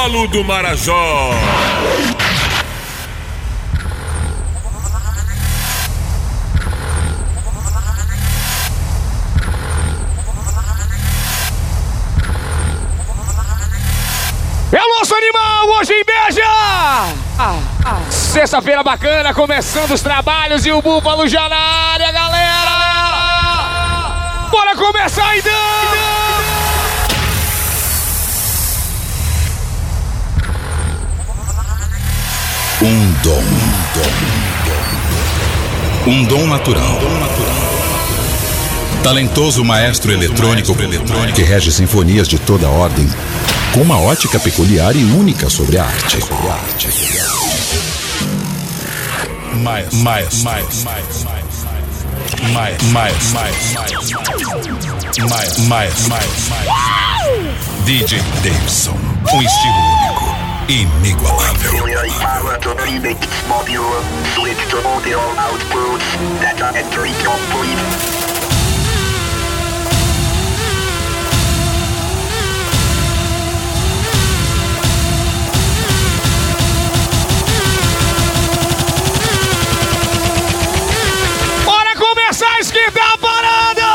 Búfalo do Marajó. É o nosso animal hoje em Beja! Sexta-feira bacana, começando os trabalhos e o Búfalo já na área, galera! Começar então! Um dom. Um dom natural. Talentoso maestro eletrônico que rege sinfonias de toda ordem, com uma ótica peculiar e única sobre a arte. Mais, mais, mais, mais, mais, mais, mais, mais, mais, mais. DJ Davidson, um estilo único, inigualável. Power Felipe parada!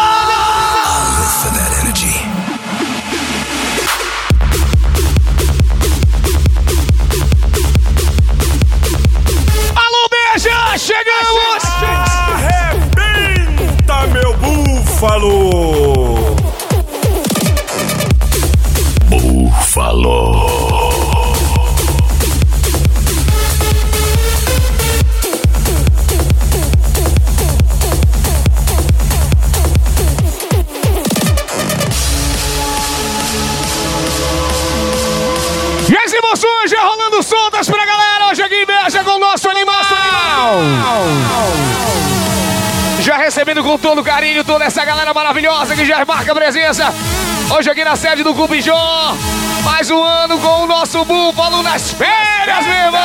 For that energy. Alô, beija! Chegamos! Arrebenta, meu búfalo! Búfalo! Rolando soltas pra galera hoje aqui Beja com o nosso animal! Já recebendo com todo carinho toda essa galera maravilhosa que já marca presença hoje aqui na sede do Jô. Mais um ano com o nosso Búfalo nas férias, meu irmão!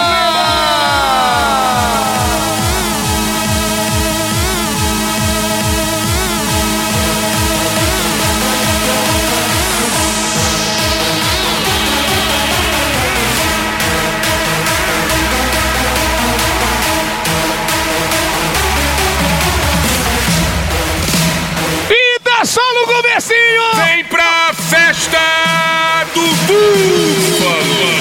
Só no comecinho! Vem pra festa do búfalo!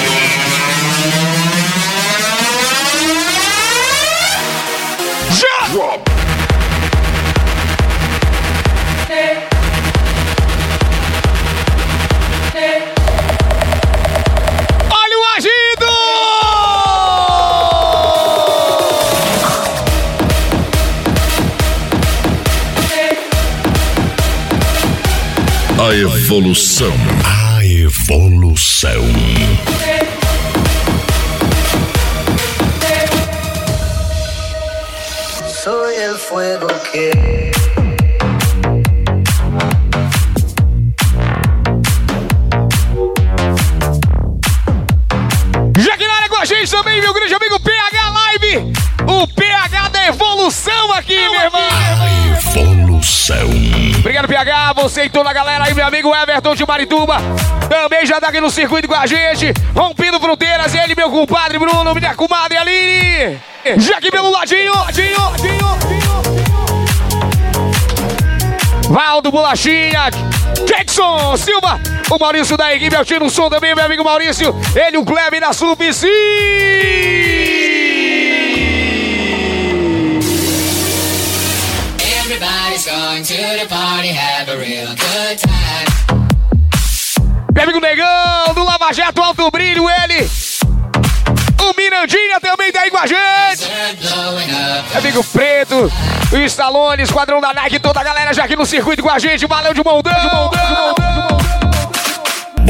A evolução. E toda a galera aí, meu amigo Everton de Marituba. Também já tá aqui no circuito com a gente. Rompendo fronteiras. Ele, meu compadre Bruno, minha comadre Aline. Já aqui pelo ladinho, ladinho, ladinho. Valdo Bolachinha. Jackson Silva. O Maurício da equipe. Eu tiro o som também, meu amigo Maurício. Ele, o Kleber da Subci. To the party, have a real good time. Meu amigo Negão, do Lava Jato Alto Brilho, ele. O Mirandinha também tá aí com a gente. Meu amigo Preto, o Stallone, Esquadrão da Nike, toda a galera já aqui no circuito com a gente. Valeu de montão, de montão, de montão, de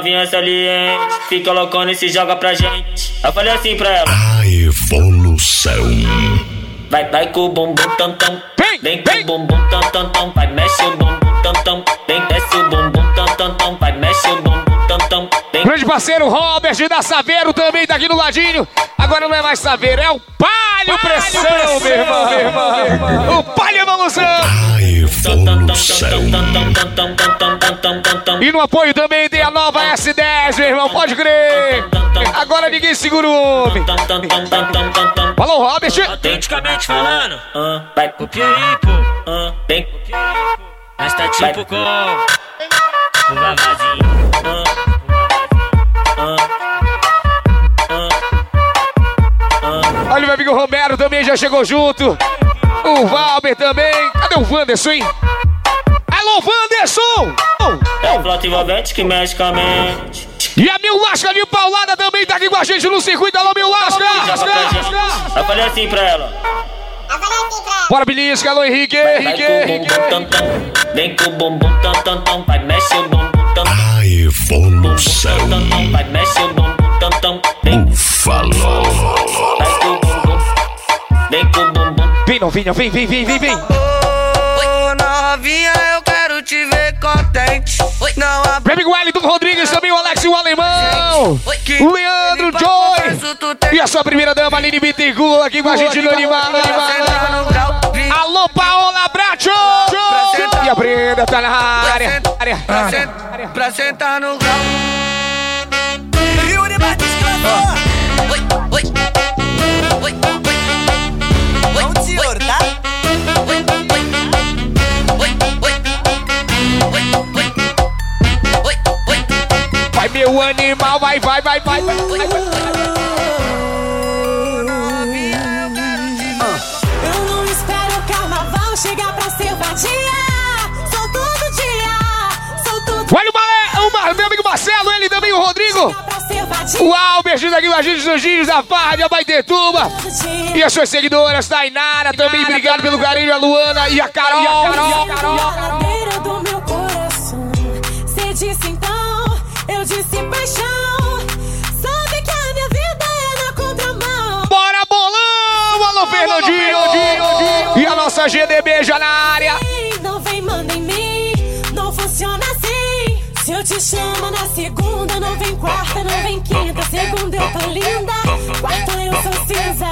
as novinhas salientes. Fica loucona e se joga pra gente. Eu falei assim pra ela: A evolução. Vai, vai com o bumbum tam tam. Vem, Vem com o bumbum tam tam tam. Vai, mexe o bumbum tam tam. Vem, desce o bumbum tam tam tam. Vai, mexe o bumbum tam tam. Vem. Grande parceiro Robert da Saveiro também tá aqui no ladinho. Agora não é mais Saveiro, é o Palio Pressão, meu irmão, meu irmão, meu irmão. O Palio Evolução. A evolução. E no apoio também tem a nova S10, meu irmão, pode crer. Agora ninguém segura o homem. Falou, Robert. Autenticamente falando, vai O Pieri, pô. Vem, Mas tá tipo com. o vavazinho. Olha o meu amigo Romero também já chegou junto. O Valber também. Cadê o Wanderson, hein? Alô, Wanderson! É o envolvente que mexe com a mente. E a Mil Lasca de Paulada também tá aqui com a gente no circuito. Alô, Mil Lasca! Eu falei assim pra ela. Bora, Belisca, alô, Henrique, Vai Henrique. Vem com o bumbum tam tam tam. Vai, mexe o bumbum tam tam. A evolução. Tam tam. Vai, mexe o bumbum tam tam. Vem, Falou. Vem com o bumbum. Vem, novinha, vem, vem, vem, vem, vem. Ô, novinha, eu quero te ver contente. Não abre Meu amigo Wellington Rodrigues, também o Alex e o Alemão. O Leandro Joy. E a sua primeira dama, Aline Bittencourt, aqui com a gente no Animal. no Animal. Alô, Paola Bracho. E a Brenda tá na área. Pra, sen- pra sentar no grau. Yuri Batista Oi, senhor, tá? Vai, meu animal, vai, vai, vai, vai. vai, vai, vai. Eu não espero o carnaval chegar pra ser vadia. Sou todo dia, sou todo Olha o, Malé, o Mar- meu amigo Marcelo, ele também, o Rodrigo. O Albert daqui com a gente nos dias da Farra de Abaitetuba. E as suas seguidoras, Tainara, também obrigado pelo carinho, a Luana e a Carol. E a beira do meu coração. Cê disse então, eu disse paixão. Sabe que a minha vida é na contramão. Bora, bolão! Alô, Fernandinho! E a nossa GDB já na área. Chamo na segunda, não vem quarta, não vem quinta. Segunda eu tô linda, quarta eu sou cinza.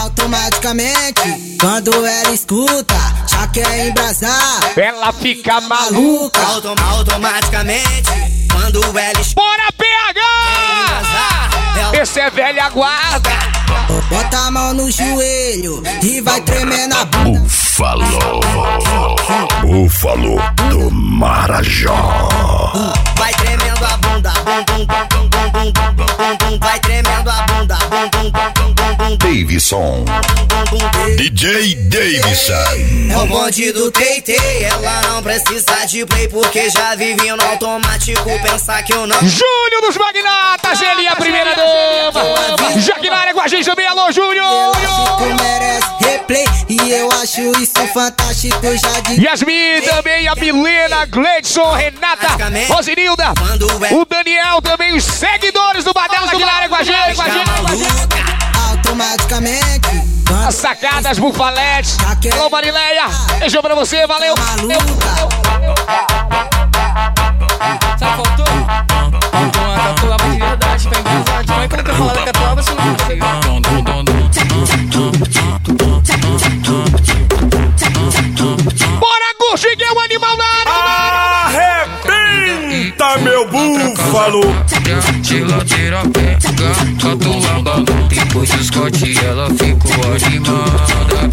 Automaticamente, quando ela escuta, já quer embrasar. Ela fica maluca. Autom automaticamente, quando ela escuta. Bora, PH! Esse é velha guarda. Bota a mão no joelho e vai tremer na bunda. Búfalo. Búfalo do Marajó. Vai tremendo a bunda. Vai tremendo a bunda. Davidson. DJ Davidson. É o bonde do TT, ela não precisa de play porque já vive no automático. Pensar que eu não Júnior dos Magnatas, ele é a primeira dama. Jaque na área com a gente também, alô, Júnior. Tu merece replay e eu acho isso fantástico. Já de Yasmin também, a Milena, Gleidson, Renata, Rosinilda, o Daniel também, os seguidores do Badela área com a gente. Com a gente automaticamente. As sacadas bufaletes. Alô, Marileia. Beijo pra você, valeu. Só faltou uma tatuava de verdade pra engraçar. De mãe, quando eu falo que a tua, você não é consegue. Bora, Gucci, que é o animal. Arrebenta, meu búfalo! De ladeira pega, catuaba. Depois do Scott ela ficou animada.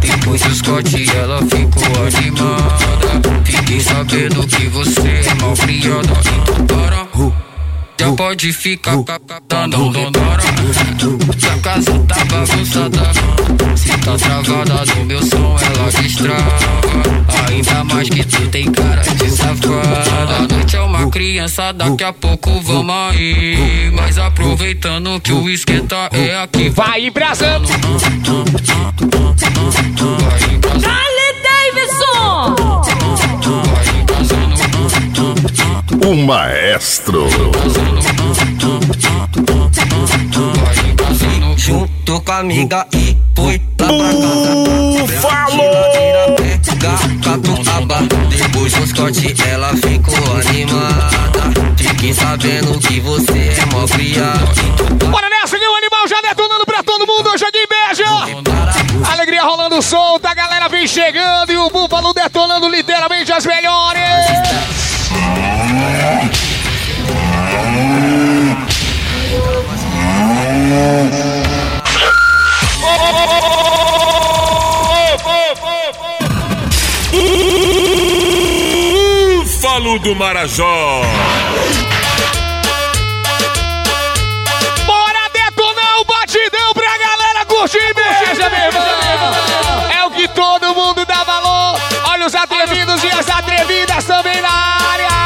Depois do Scott ela ficou animada. Fiquei sabendo que você é mal criada. Então para. Já pode ficar dando dondora. Se a casa tá bagunçada, travada no meu som, ela destrava. Ainda mais que tu tem cara de safada. A noite é uma criança, daqui a pouco vamos aí. Mas aproveitando que o esquenta é aqui. Vai embrasando. Dale, Davidson! O maestro. Junto com a amiga e foi lá pra casa. Búfalo! Catuaba, depois do Scott ela ficou animada. Fiquei sabendo que você é mó criado. Bora nessa, o animal já detonando pra todo mundo. Hoje aqui, beijo. Alegria rolando solta, a galera vem chegando e o Búfalo detonando literalmente as melhores. Búfalo do Marajó. Bora detonar o batidão pra galera curtir, beija, meu irmão. É o que todo mundo dá valor. Olha os atrevidos e as atrevidas também na área.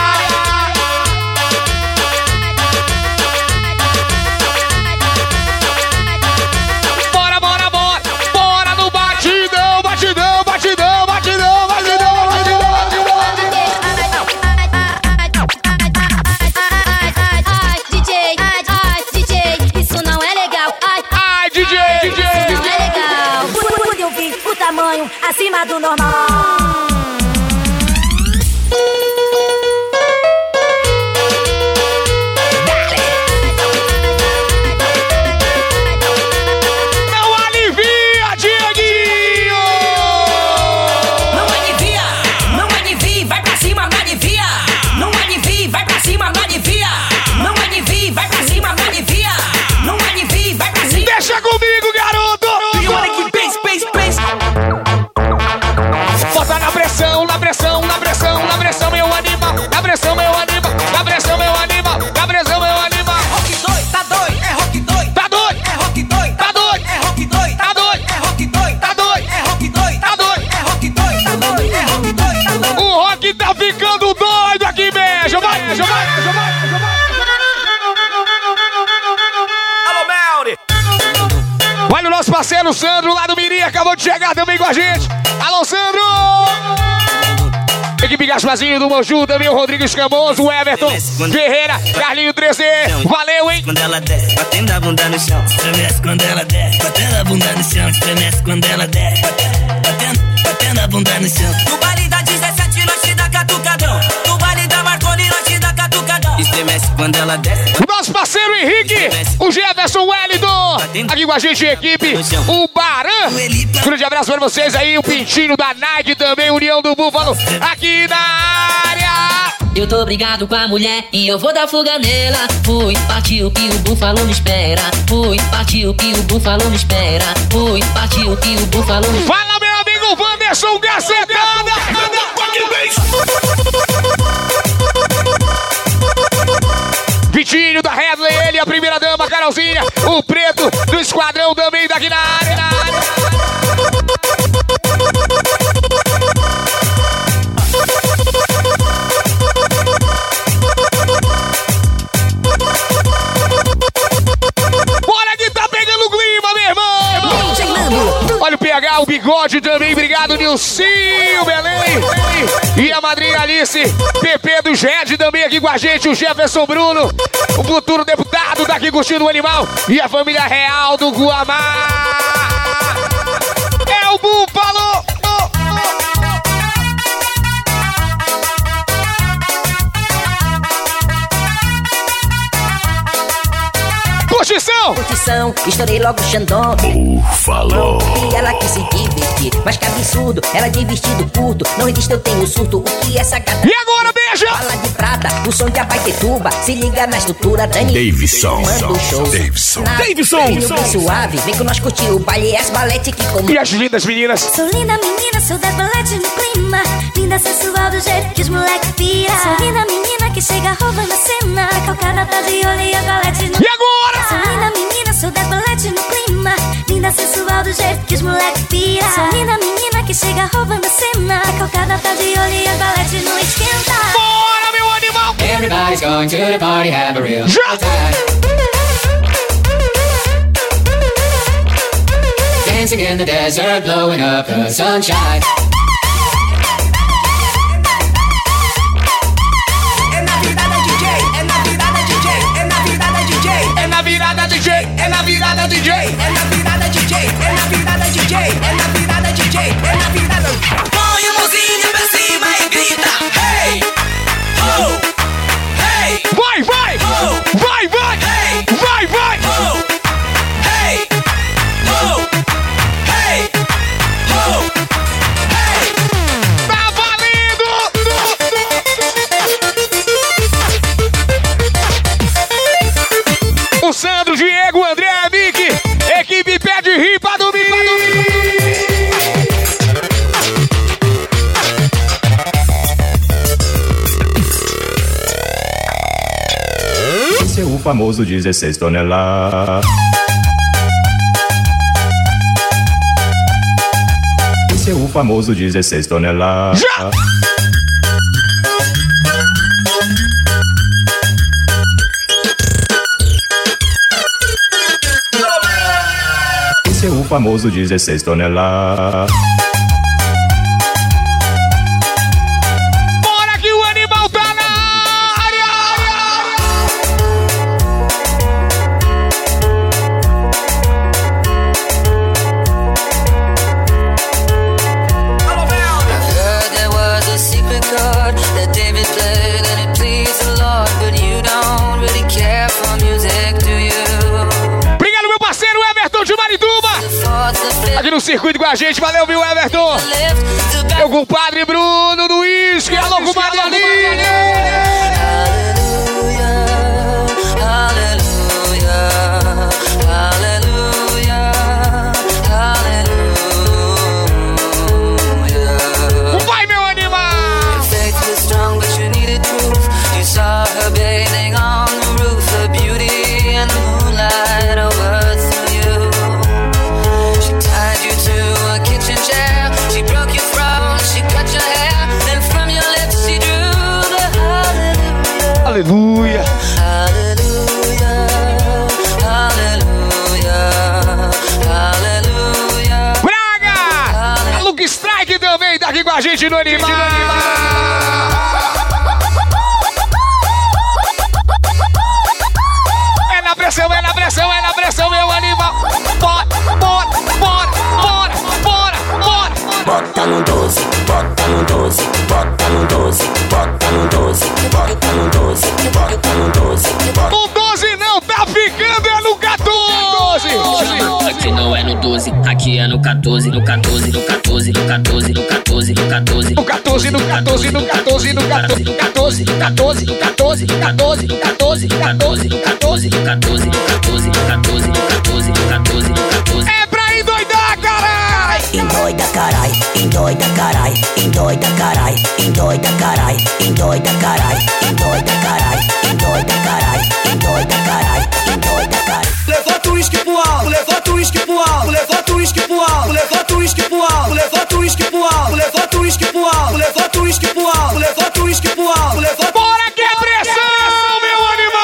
Gaspazinho do Moju, também o Rodrigo Escamoso, o Everton Ferreira, Carlinho 3D. Valeu, hein? Quando ela desce, batendo a bunda no chão. Estremece quando ela desce, batendo a bunda no chão. Estremece quando ela desce, batendo, batendo, a bunda no chão. No baile da 17 nós te dá catucadão. No baile da Marconi nós te dá catucadão. Estremece quando ela desce. O nosso parceiro Henrique, o Jefferson Wellington, aqui com a gente, equipe, o Baran. Grande abraço para vocês aí, o Pintinho da Nike também, União do Búfalo, aqui na área. Eu tô brigado com a mulher e eu vou dar fuga nela. Fui, partiu que o búfalo me espera. Fui, partiu que o búfalo me espera. Fui, partiu que o búfalo me. Fala, meu amigo Wanderson Gacetada. Vitinho da Redley, ele, a primeira dama, Carolzinha, o preto do esquadrão também daqui na área. Na área. O bigode também, obrigado, Nilcinho, Belém! E a madrinha Alice, PP do GED também aqui com a gente, o Jefferson Bruno, o futuro deputado daqui curtindo o animal, e a família real do Guamá! É o Búfalo! Curtição! Curtição, estourei logo o Xandão. Búfalo. E ela quis se divertir, mas que absurdo. Ela de vestido curto, não resiste, eu tenho surto. O que essa gata E agora, beija! fala de pra balada, o som de Abaitetuba. Se liga na estrutura, Dani. Davidson. Davidson. Davidson. bem suave, vem com nós curtir o baile, as balete que como. E as lindas meninas. Sou linda menina, sou das balete no clima. Linda sensual do jeito que os moleque pira. Sou linda menina que chega roubando a cena. Calcada tá de olho e as balete no E agora? Sou linda menina, sou das balete no clima. Linda sensual do jeito que os moleque pira. Sou linda menina que chega roubando a cena. Calcada tá de olho e as balete no esquenta. Bora, meu animal! Everybody's going to the party, have a real Já! time. Dancing in the desert, blowing up the sunshine. Virada DJ. é na virada DJ, é na virada DJ, é na virada DJ, é na virada. Põe a mãozinha pra cima e grita, hey, ho, hey, Vai, vai! Vai, vai! Vai, famoso 16 toneladas. Esse é o famoso 16 toneladas. Já! Esse é o famoso 16 toneladas. gente, vai hallelujah. Aleluia! Hallelujah, hallelujah, hallelujah. Braga! A Luke Strike também tá aqui com a gente no animal! É na pressão, é na pressão, é na pressão, meu animal! Bora, bora, bora, bora, bora, bora! Bota no 12, bota no 12, bota no 12, bota no 12, bota no 12, bota no 12, bota No 12 não, tá ficando é no 14! Aqui não é no 12, aqui é no 14, no 14, no 14, no 14, no 14, no 14. No 14, no 14, no 14, no 14, no 14, no 14, no 14, no 14, no 14, no 14, no 14, no 14, no 14, no 14, no 14, no 14, no 14. É pra endoidar, carai! Endoida carai, endoida carai, endoida carai, endoida carai, endoida carai, endoida carai, endoida carai, endoida carai, endoida carai. Levanta o uísque pro alto, levanta o uísque pro alto, levanta o uísque pro alto, levanta o uísque pro alto, levanta o uísque pro alto, levanta o uísque pro alto, levanta o uísque pro alto, levanta o uísque pro alto, levanta Bora que é pressão, meu animal!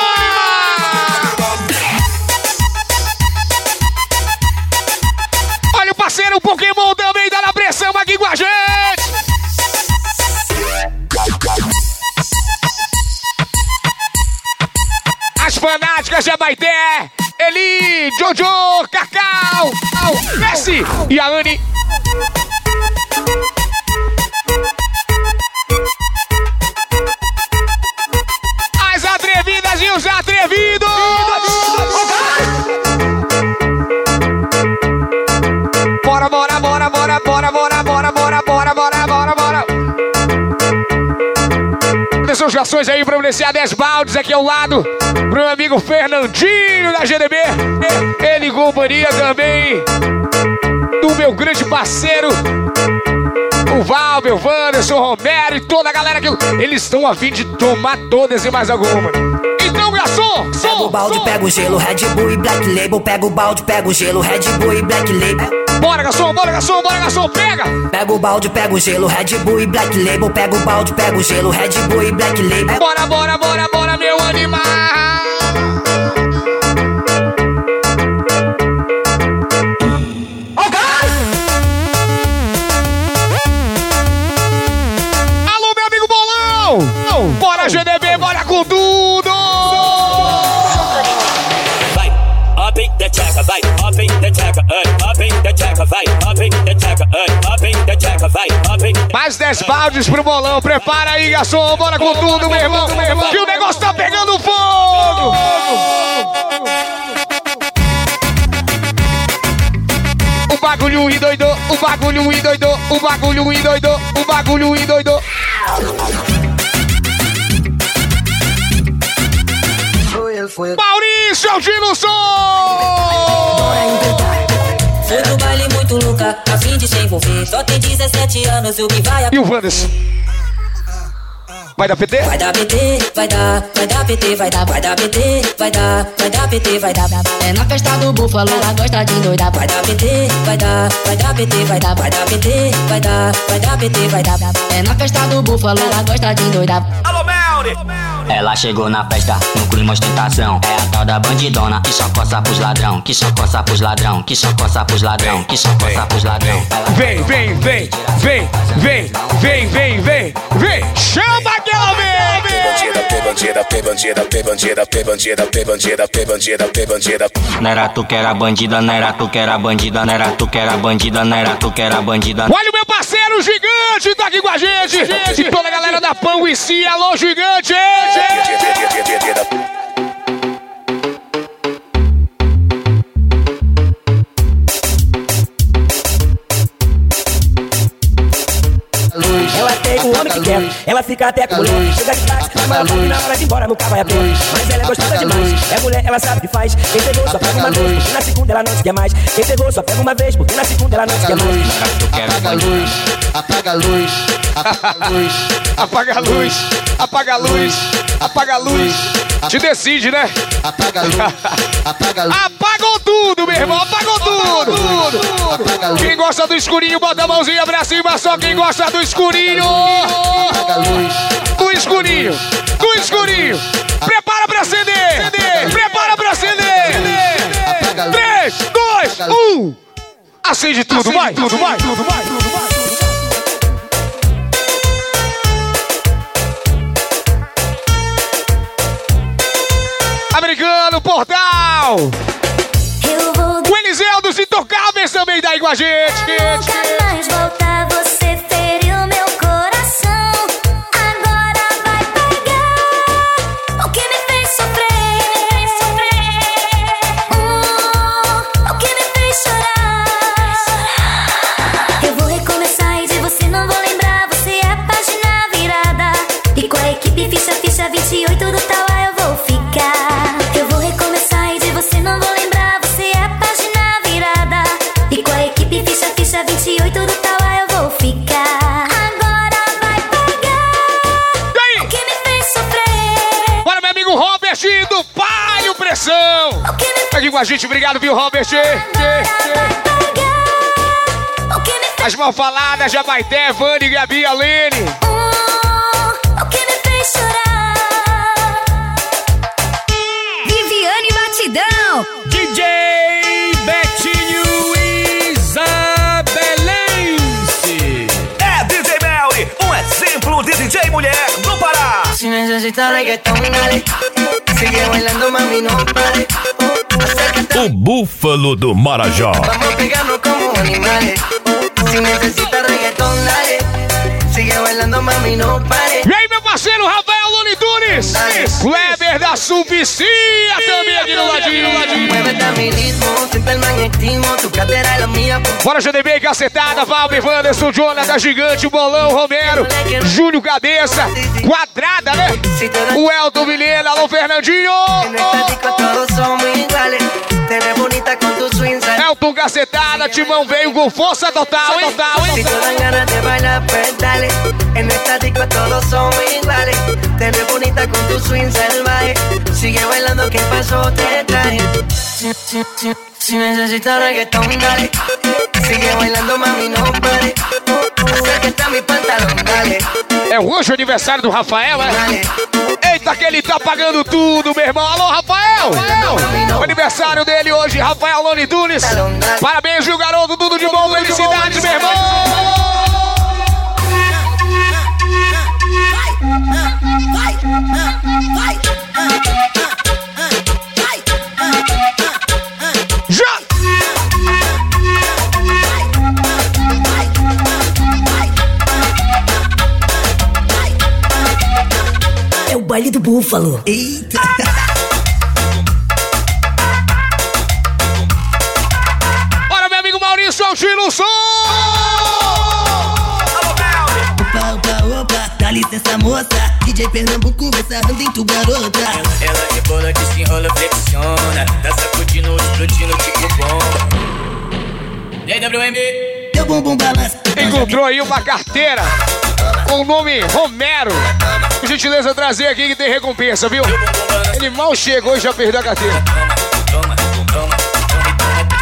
O Pokémon também tá na pressão aqui com a gente! As fanáticas de Abaité, Eli, Jojo, Cacau, Messi e a Anne. Os garçons aí pra beneficiar 10 baldes aqui ao lado. Pro meu amigo Fernandinho da GDB. Ele companhia também. Do meu grande parceiro. O Valber, o Wanderson, o Romero e toda a galera que. Eles estão a fim de tomar todas e mais alguma. Garçom! Pega o balde, pega o gelo, Red Bull e Black Label. Pega o balde, pega o gelo, Red Bull e Black Label. Bora, garçom, bora, garçom, bora, garçom, pega! Pega o balde, pega o gelo, Red Bull e Black Label. Pega o balde, pega o gelo, Red Bull e Black Label. Bora, bora, bora, bora, meu animal! Alô, meu amigo Bolão! Bora, GDB, the the vai, the the vai, Mais 10 baldes pro bolão. Prepara aí, garçom. Bora com tudo, meu irmão. Que o negócio tá pegando fogo. O bagulho endoidou, o bagulho endoidou, o bagulho endoidou, o bagulho endoidou. Maurício Aldino Som! Foi no baile muito louca, a fim de se envolver. Só tem 17 anos, o que vai E o Wanderson? Vai dar PT? Vai dar PT, vai dar, vai dar PT, vai dar, vai dar PT, vai dar, vai dar PT, vai dar. É na festa do búfalo, ela gosta de doidar. Vai dar PT, vai dar, vai dar PT, vai dar, vai dar PT, vai dar, vai dar PT, vai dar. É na festa do búfalo, ela gosta de doidar. Alô, Melri! Ela chegou na festa, no clima ostentação. É a tal da bandidona que só coça pros ladrão, que só coça pros ladrão, que só coça pros ladrão, que só coça pros ladrão. Ela Vem, vem, vem, vem, vem, vem, vem, vem, vem. Chama aquela vem, vem. bandida, P bandida, P bandida, P bandida, P bandida, P bandida, P bandida. Não era tu que era bandida, não era tu que era bandida, não era tu que era bandida, não era tu que era bandida. Olha o meu parceiro gigante, tá aqui com a gente. E toda a galera da Pão e Si, alô, gigante. Ela tem o homem que quer, ela fica até com mulher. Chega de táxi, mas ela na hora de ir embora, meu carro é a pé. Mas ela é gostosa demais, é mulher, ela sabe o que faz. Quem pegou só pega uma vez, porque na segunda ela não se quer mais. Quem pegou só pega uma vez, porque na segunda ela não se quer mais. Apaga a luz, apaga a luz, apaga a luz, apaga a luz, apaga a luz, apaga a luz. Te decide, né? Apaga a luz, apaga a luz. Apagou tudo, meu irmão, apagou tudo. Quem gosta do escurinho, bota a mãozinha pra cima, só quem gosta do escurinho. Do escurinho, do escurinho. Prepara pra acender, prepara pra acender. 3, 2, 1. Acende tudo, vai, tudo, vai, tudo, vai, tudo, vai. Portal! O Eliseu dos Intocáveis também tá aí com a gente! Tá aqui com a gente, obrigado, viu, Robert? As mal faladas, Jabaité, Vani, Gabi, Alene. O que me fez chorar. Viviane Batidão. DJ Betinho Isabelense. É DJ Melri, um exemplo de DJ mulher no Pará. Si necesitas reggaetón, dale. Sigue bailando, mami, no pare. Acércate, O Búfalo do Marajó. vamos pegarnos como animales. Si necesitas reggaetón, dale. Sigue bailando, mami, no pare. E aí, meu parceiro Daniel Lune Kleber da Subcia também aqui no ladinho. Bora, GDB, cacetada. Valve, Wanderson, Jonathan, Gigante, Bolão, Romero, Júlio Cabeça, Quadrada, né? O Elton Vilhena, alô, Fernandinho. Oh, oh te ves bonita con tu swing. Elton Cacetada, Timão veio com força total, hein? Total, Si hein? tú dan ganas de bailar, pues dale. En esta disco todos somos iguales. Te ves bonita con tu swing salvaje. Sigue bailando, que pasó? Te traje. Si, si, si, si necesitas reggaetón, dale. Sigue bailando, mami, no pare. Acércate a mi pantalón, dale. É hoje o aniversário do Rafael, é? Eita, que ele tá pagando tudo, meu irmão. Alô, Rafael! O aniversário dele hoje, Rafael Lone Tunes. Parabéns, viu, garoto? Tudo de bom, felicidades, meu irmão! Já! É o baile do búfalo. Eita! DJ Pernambuco vai sarrando em tu garota Ela rebola, desenrola, flexiona. Tá sacudindo, explodindo tipo bomba. E aí, WM? Teu bumbum balança Encontrou aí uma carteira com o nome Romero. Por gentileza, trazer aqui que tem recompensa, viu? Ele mal chegou e já perdeu a carteira.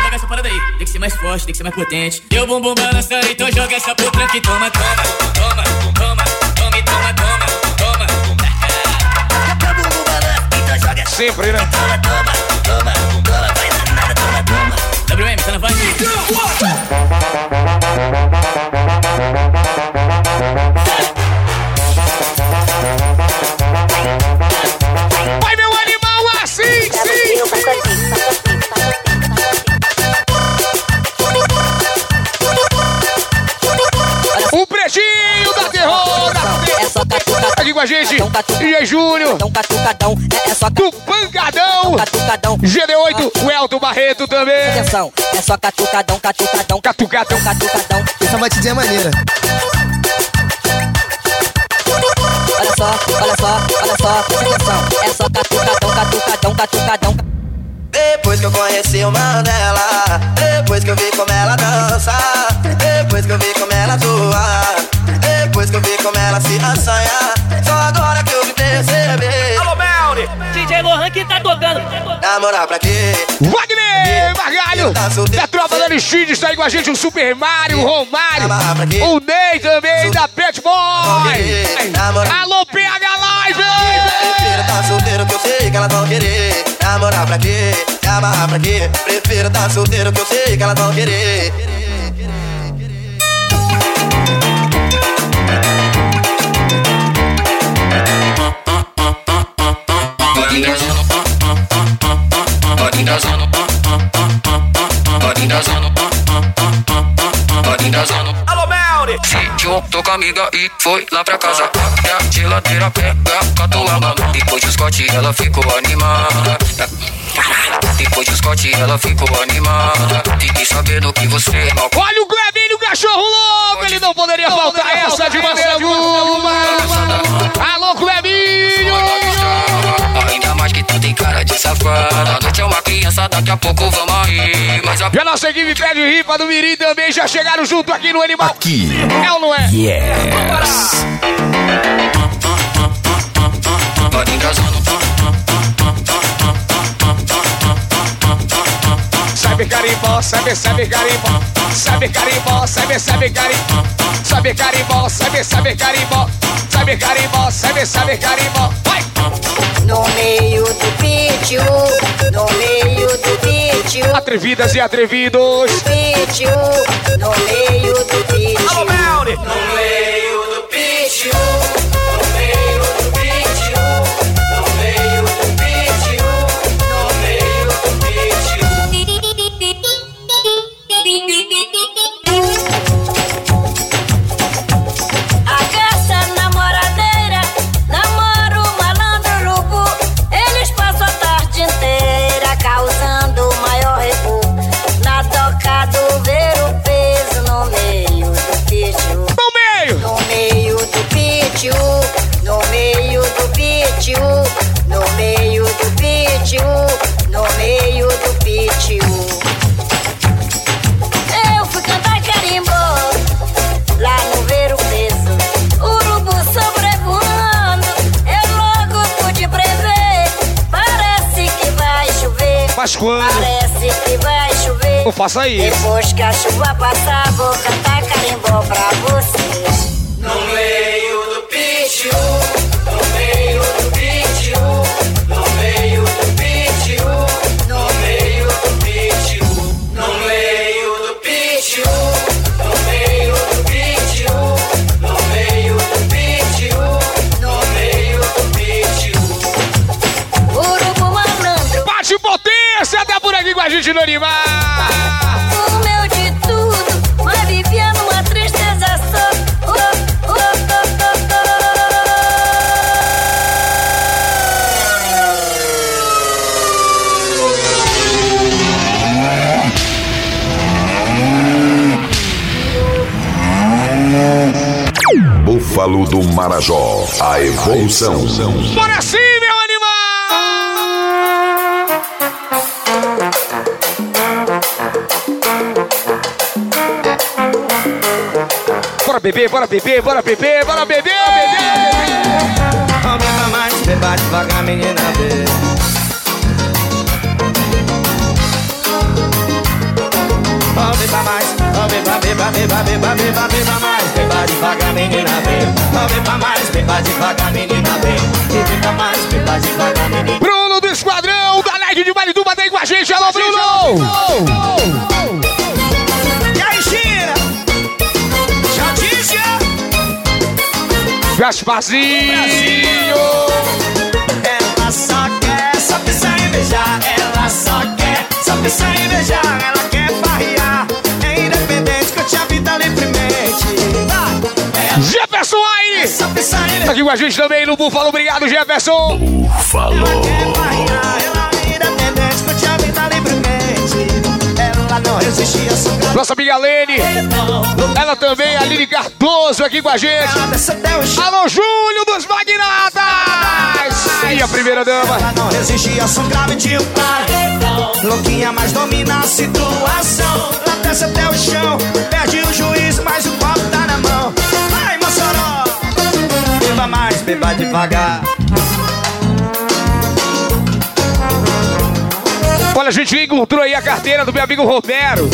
Joga essa parada aí. Tem que ser mais forte, tem que ser mais potente. Teu bumbum balança, então joga essa pro tranque. Toma, toma, toma, toma, toma, e toma, toma, Sempre, né? WM, tá na vibe? A gente, DJ Júnior, do Pancadão, GD8, o Elton Barreto também. Atenção, é só catucadão, catucadão, catucadão, catucadão. Essa batidinha é maneira Olha só, olha só, olha só, presta atenção. É só catucadão, catucadão, catucadão. Depois que eu conheci o Mandela, depois que eu vi como ela dança, depois que eu vi como ela atua, depois que eu vi como ela se assanha, só agora que eu vim perceber. Alô, Melri! DJ Lohan que tá tocando. Namorar pra quê? Wagner Margalho, da tropa da Aristides, está aí com a gente o Super Mario, o Romário, o Ney também, da Pet Boy. Alô, PH Live! Prefiro tá solteiro que eu sei que elas vão querer. Namorar pra quê? Se amarrar pra quê? Prefiro tá solteiro que eu sei que elas vão querer. Alô, Melri! Juntou com a amiga e foi lá pra casa. E a geladeira pega com a. Depois do Scott ela ficou animada. Depois do Scott ela ficou animada. Fiquei sabendo que você é mal. Olha o Glebinho, o cachorro louco! Ele não poderia faltar essa de maneira alguma! Safada. A noite é uma criança, daqui a pouco vamos aí. Mas a E a nossa equipe pede ripa do Mirim também já chegaram junto aqui no Animal. Aqui. É ou não é? Yes. Sabe carimbó, sabe, sabe carimbó. Sabe carimbó, sabe, sabe carimbó. Sabe carimbó, sabe, sabe carimbó. Sabe carimbó, sabe, sabe carimbó. Vai! No meio do vídeo, no meio do vídeo, Atrevidas e atrevidos. vídeo, no meio do vídeo. Alô, Melri! No meio quando? Parece que vai chover. Não faça isso. Depois que a chuva passar, vou cantar carimbó pra você. No meio no animar. o meu de tudo, vai vivendo uma tristeza só. Oh, oh, oh, Búfalo do Marajó, a evolução. Bora sim, beber, bora beber, bora beber, bora beber, beber! Beba mais, beba devagar, menina, beba. Oh, beba mais, oh, beba, beba, beba, beba, beba, beba mais, beba devagar, menina, beba. Oh, beba mais, beba devagar, menina, beba. E mais, beba devagar, menina. Bruno do Esquadrão, da LED de Marituba, tem com a gente, alô, Bruno! E Gasparzinho! Ela só quer, só pensa em beijar. Ela só quer, só pensa em beijar. Ela quer barrear. É independente que eu te vida livremente. Vai. Jefferson Aire! Só pensa em Tá aqui com a gente também no Búfalo, obrigado, Jefferson! Barrear. Ela Nossa amiga Lene, ela também, a Aline Cardoso aqui com a gente. Alô, Júlio dos Magnatas! E a primeira dama? Ela não resistia, som grave de um. Louquinha, mas domina a situação. Lá desce até o chão, perde o juízo, mas o copo tá na mão. Vai, Mossoró! Beba mais, beba devagar. Olha, a gente encontrou aí a carteira do meu amigo Romero.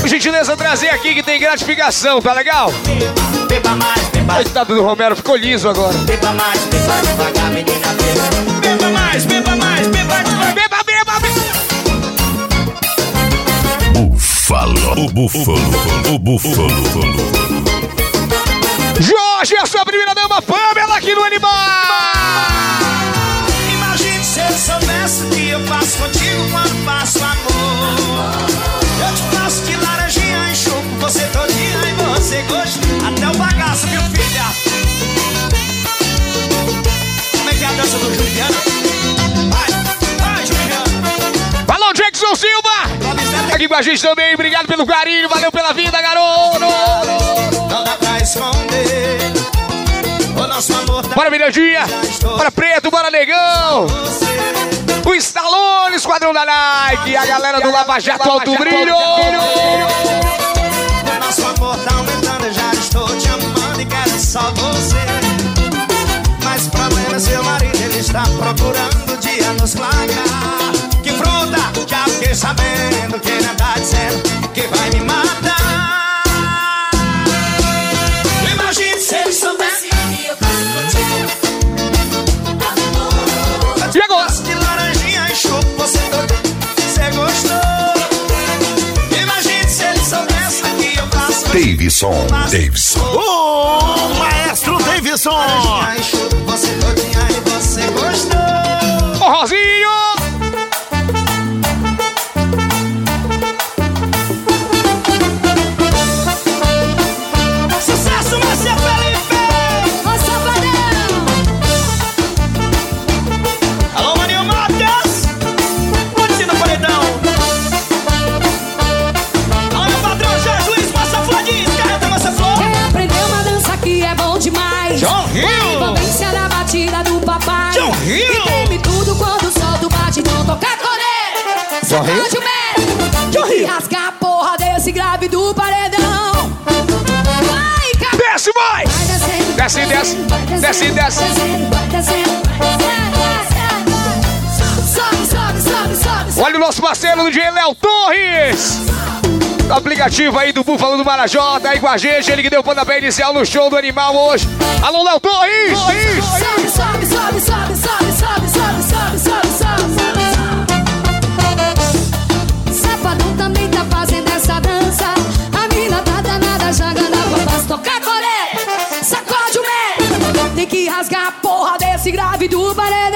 Por gentileza, trazer aqui que tem gratificação, tá legal? Beba mais, beba Coitado do Romero, ficou liso agora. Beba mais, beba devagar, menina, beba. Beba mais, beba mais, beba devagar. Beba, beba, beba. Búfalo. O búfalo. O búfalo. Jorge, a sua primeira dama, Pamela aqui no Animal. Eu faço contigo quando faço amor. Eu te faço de laranjinha, enxugo você todinha e você gosta. Até o bagaço, meu filha. Como é que é a dança do Juliano? Vai, vai, Juliano. Alô, Jackson Silva. Aqui com a gente também, obrigado pelo carinho, valeu pela vida, garoto. Não dá pra esconder. O nosso amor Bora, Mirandinha. Bora, Preto, bora, Negão. O Stallone, Esquadrão da Nike. A galera do Lava Jato Alto Brilho. Nosso amor tá aumentando, já estou te amando e quero só você. Mas o problema é seu marido, ele está procurando o dia nos largar. Que fruta, já fiquei sabendo que ele tá dizendo que vai me matar. Davidson. Davidson. o maestro Davidson. Você todinha e você gostou. Forrozinho. Sucesso, correr. John Hill. Sacode o medo. John Hill. E rasga a porra desse grave do paredão. Vai, cara. Desce, vai. Descendo, Desce, desce. Desce, desce. Olha o nosso parceiro do DJ Léo Torres. Do aplicativo aí do Búfalo do Marajó, tá aí com a gente. Ele que deu o pontapé inicial no show do animal hoje. Alô, Léo Torres! Torres! Rasgar a porra desse grave do paredão.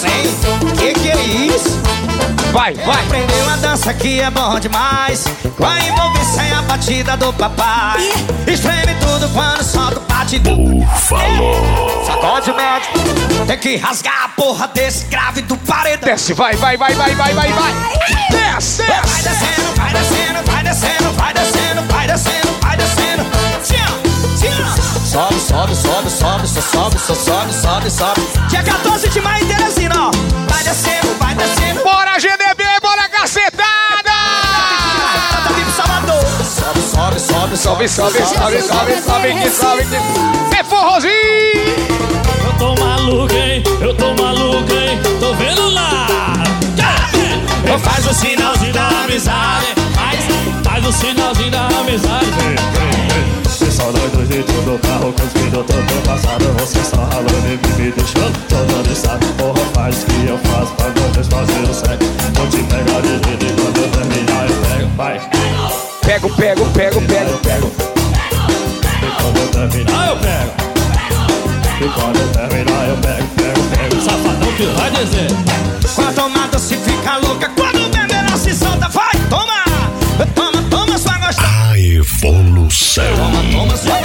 Deus, hein? Que que é isso? Vai, vai. Aprendeu uma dança que é bom demais. Com a envolvência e a batida do papai. Espreme tudo quando solta o batidão. Búfalo. Sacode o médico. Tem que rasgar a porra desse grave do paredão. Desce, vai, vai, vai, vai, vai, vai, vai. Desce, Vai desce. descendo, vai descendo, vai Sobe, sobe, sobe, sobe, só sobe, só sobe, sobe, sobe. Dia 14 de maio em Teresina, ó. Vai descendo, vai descendo. Bora, GDB, bora, cacetada! Tá vindo Salvador. Sobe, sobe, sobe, Sobe, sobe, sobe, sobe, sobe, que sobe, que... É forrozinho! Eu tô maluco, hein? Eu tô maluco, hein? Tô vendo lá! Eu faz o sinalzinho da amizade. Faz, faz o sinalzinho da amizade. Pessoal, nós dois dentro do carro cuspindo todo passado Você só ralando e me deixando todo estado Porra, faz o que eu faço pra não desfazer o sexo Vou te pegar de jeito e quando eu terminar eu pego Vai, Pego, pego, pego, pego, pego. e quando eu terminar eu pego E quando eu terminar eu pego, pego, pego Safadão que vai dizer. Com a tomada se fica louca. Quando o bebê se solta, vai, toma. Evolução. Toma, toma, sua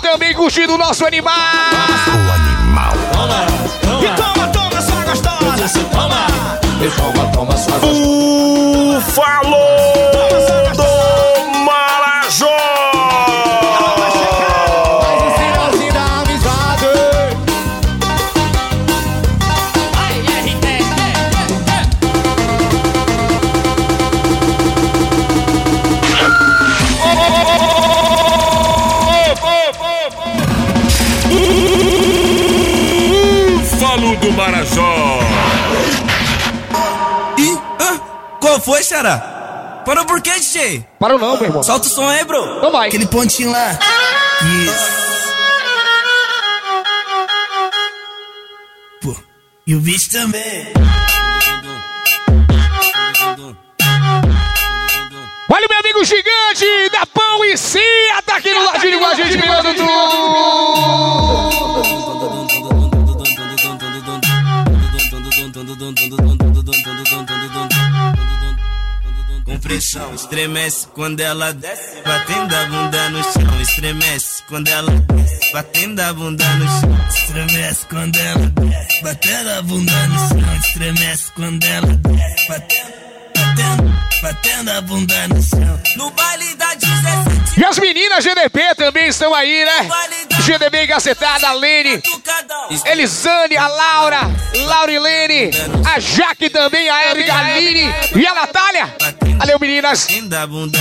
também curtindo o nosso animal! O animal. E toma, toma, sua gostosa. Toma! E toma, toma, sua gostosa. Búfalo do foi, Xará? Parou por quê, DJ? Parou não, meu irmão. Solta o som aí, bro. Então vai. Aquele pontinho lá. Isso. Pô, e o bicho também. Olha o meu amigo gigante da Pão e Cia, tá aqui no ladinho com a gente, meu Dudu! Pressão, estremece quando ela desce, batendo a bunda no chão. Estremece quando ela desce, batendo a bunda no chão. Estremece quando ela desce, batendo a bunda no chão. Estremece quando ela desce, batendo, batendo, batendo a bunda no chão. No baile da 17. E as meninas GDP também estão aí, né? GDB Gacetada, Lene, Elisane, a Laura, Laurilene, a Jaque também, a Erika, a Aline e a Natália. Valeu, meninas. A bunda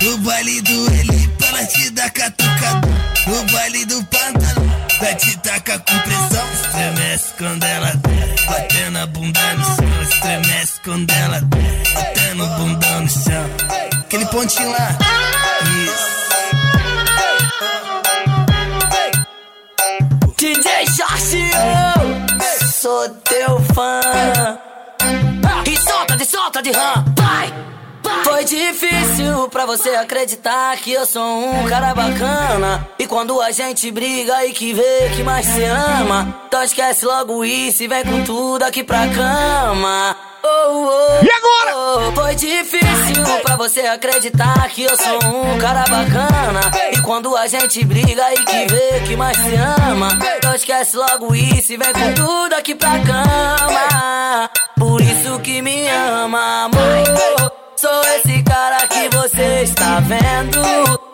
no baile do Eli, para te dar catucada. No baile do Pantano, vai te tacar com pressão. Estremece quando ela desce, batendo a bunda no chão. Estremece quando ela desce, batendo o bundão no chão. Aquele pontinho lá. Isso. DJ Jorge, eu sou teu fã. E solta de solta de rã, vai! Foi difícil pra você acreditar que eu sou um cara bacana. E quando a gente briga e que vê que mais se ama, então esquece logo isso e vem com tudo aqui pra cama. Oh, oh, e agora? Oh, foi difícil pra você acreditar que eu sou um cara bacana. E quando a gente briga e que vê que mais se ama, então esquece logo isso e vem com tudo aqui pra cama. Por isso que me ama, amor. Sou esse cara que você está vendo.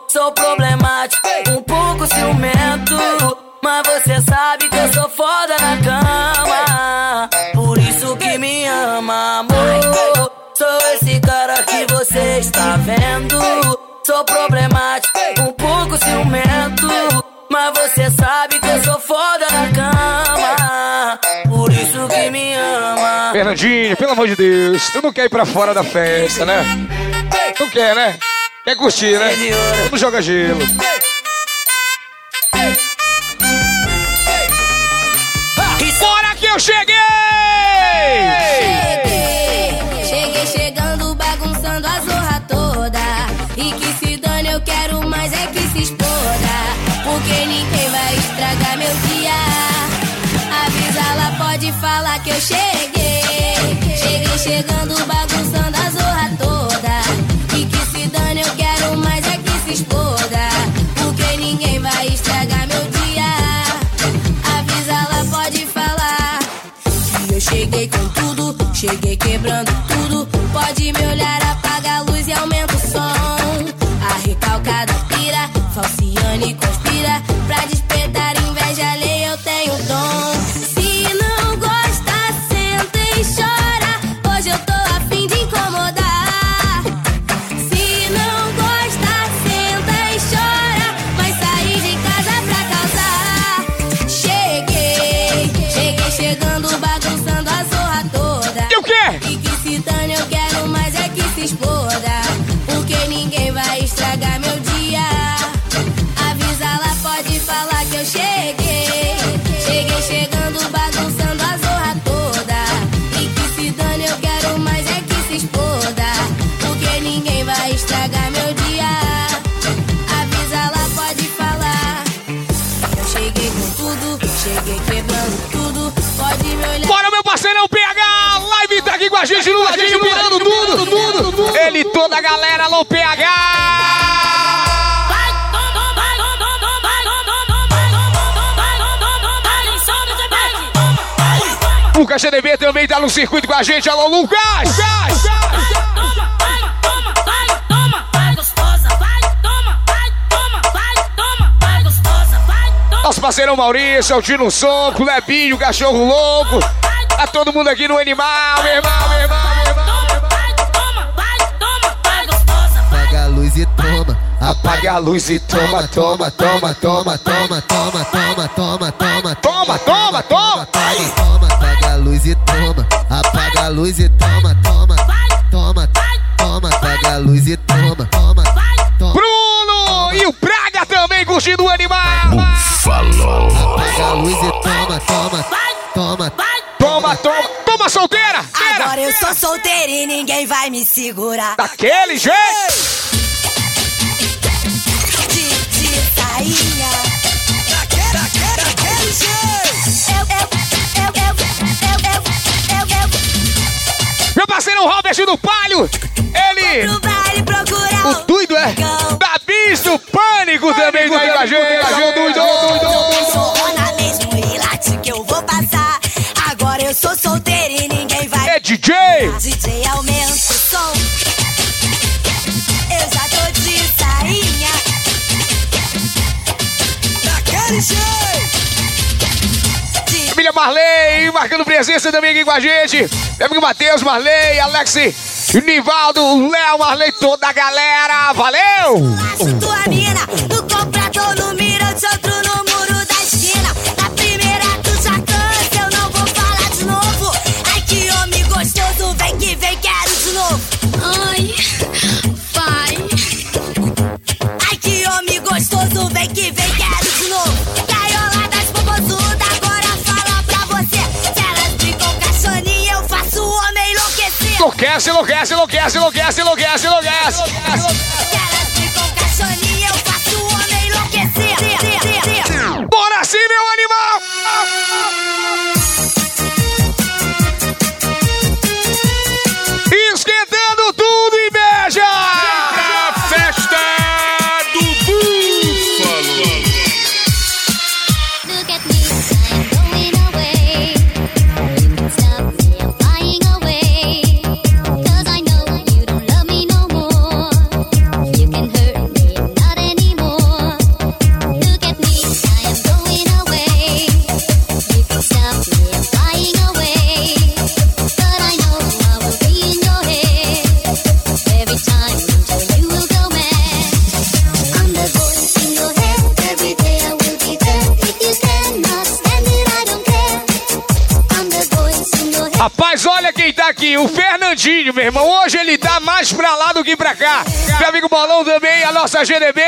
Sou problemático, um pouco ciumento. Mas você sabe que eu sou foda na cama. Por isso que me ama, amor. Sou esse cara que você está vendo. Sou problemático, um pouco ciumento. Mas você sabe que eu sou foda na cama. Por isso que me ama. Fernandinho, pelo amor de Deus, tu não quer ir pra fora da festa, né? Não quer, né? Quer curtir, né? Vamos jogar gelo. Bora que eu cheguei! Cheguei, chegando, bagunçando a zorra toda. E que se dane, eu quero mais é que se exploda. Porque ninguém vai estragar meu dia. Avisa lá, pode falar que eu cheguei. Cheguei com tudo, cheguei quebrando tudo. Pode me olhar, apaga a luz e aumenta o som. A recalcada pira, falciane conspira. Pra despertar inveja alheia, eu tenho dom. Alô PH! Lucas GDB também tá no circuito com a gente, alô Lucas! Nosso parceirão Maurício, o Tino Soco, Lebinho, Cachorro Louco. Tá todo mundo aqui no Animal, meu irmão, Apaga a luz e toma, toma, toma, toma, toma, toma, toma, toma, toma, toma, toma, toma. toma, apaga a luz e toma, apaga a luz e toma, toma, toma, toma, apaga a luz e toma, toma, toma. Bruno e o Praga também curtindo o animal. Falou. Apaga a luz e toma, toma, toma, toma, toma, toma solteira. Agora eu sou solteira e ninguém vai me segurar. Daquele jeito. rainha. Meu parceiro Robert do Palho, ele. O doido é. Da do Pânico também Eu aí com a gente. Doido, doido, mesmo, que eu vou passar. Agora eu sou solteiro e ninguém vai. É DJ! DJ é o meu. Família Marley, marcando presença também aqui com a gente. Meu amigo Matheus, Marley, Alex, Nivaldo, Léo, Marley, toda a galera. Valeu! Tua mina mirante, outro no enlouquece, enlouquece, enlouquece, enlouquece, enlouquece, enlouquece. enlouquece. O Fernandinho, meu irmão. Hoje ele tá mais pra lá do que pra cá. Meu amigo Bolão também, a nossa GDB.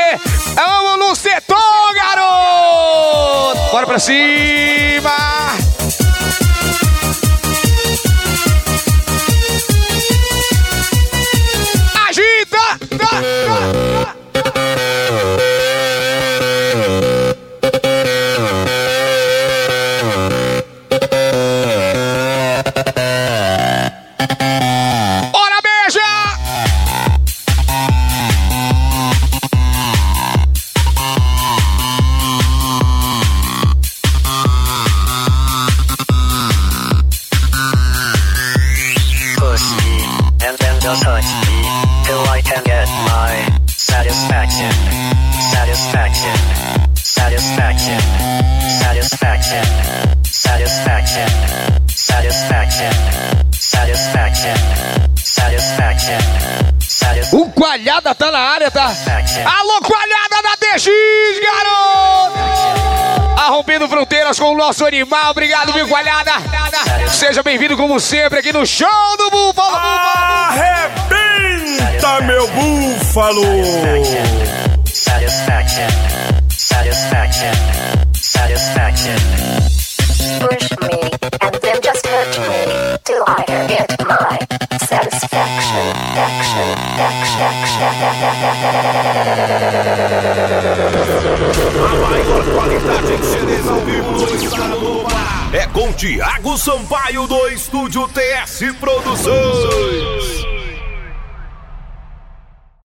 Vamos é no setor, garoto! Bora pra cima! como sempre, aqui no show do Búfalo! Arrebenta, meu Búfalo! Tiago Sampaio do Estúdio TS Produções.